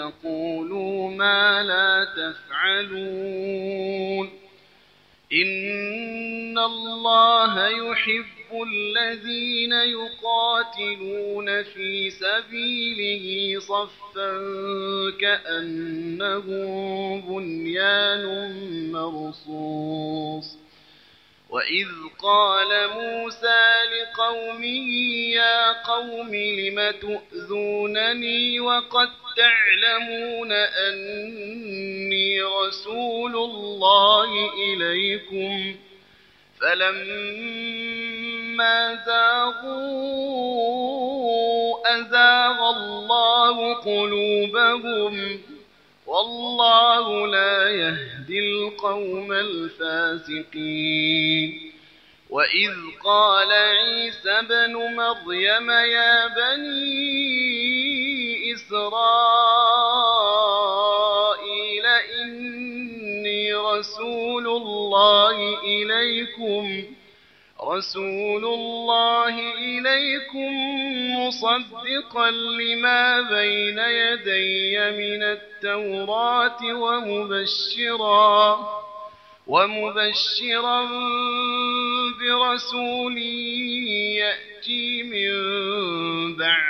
تقولوا ما لا تفعلون إن الله يحب الذين يقاتلون في سبيله صفا كأنهم بنيان مرصوص وإذ قال موسى لقومه يا قوم لم تؤذونني وقد تعلمون أني رسول الله إليكم فلما زاغوا أزاغ الله قلوبهم والله لا يهدي القوم الفاسقين. وإذ قال عيسى بن مريم يا بني إسرائيل إني رسول الله إليكم رسول الله إليكم مصدقا لما بين يدي من التوراة ومبشرا ومبشرا برسول يأتي من بعد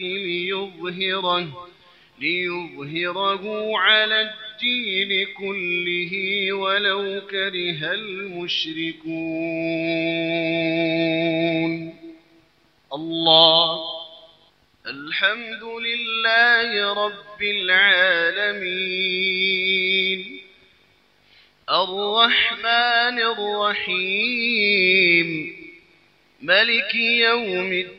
ليظهره ليظهره على الدين كله ولو كره المشركون. الله الحمد لله رب العالمين. الرحمن الرحيم. ملك يوم الدين.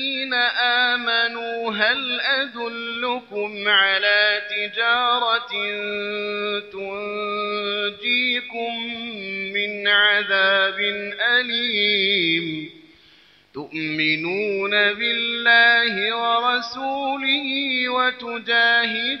الذين آمنوا هل أدلكم على تجارة تنجيكم من عذاب أليم؟ تؤمنون بالله ورسوله وتجاهدون.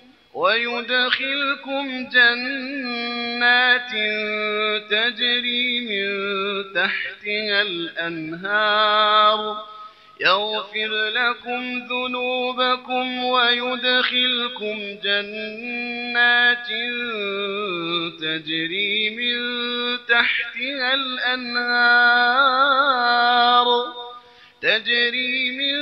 ويدخلكم جنات تجري من تحتها الأنهار. يغفر لكم ذنوبكم ويدخلكم جنات تجري من تحتها الأنهار. تجري من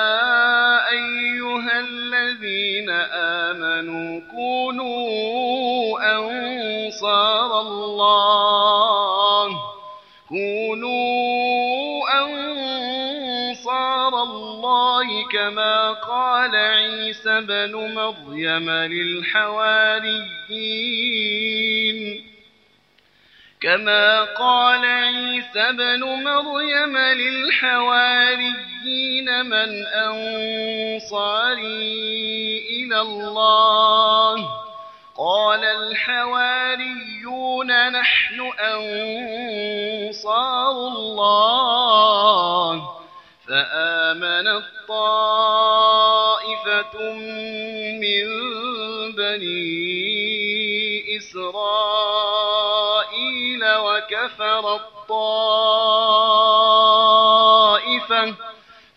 كونوا أنصار الله. كونوا أنصار الله كما قال عيسى بن مريم للحواريين. كما قال عيسى بن مريم للحواريين. من أنصاري إلى الله قال الحواريون نحن أنصار الله فآمنت طائفة من بني إسرائيل وكفر الطائفة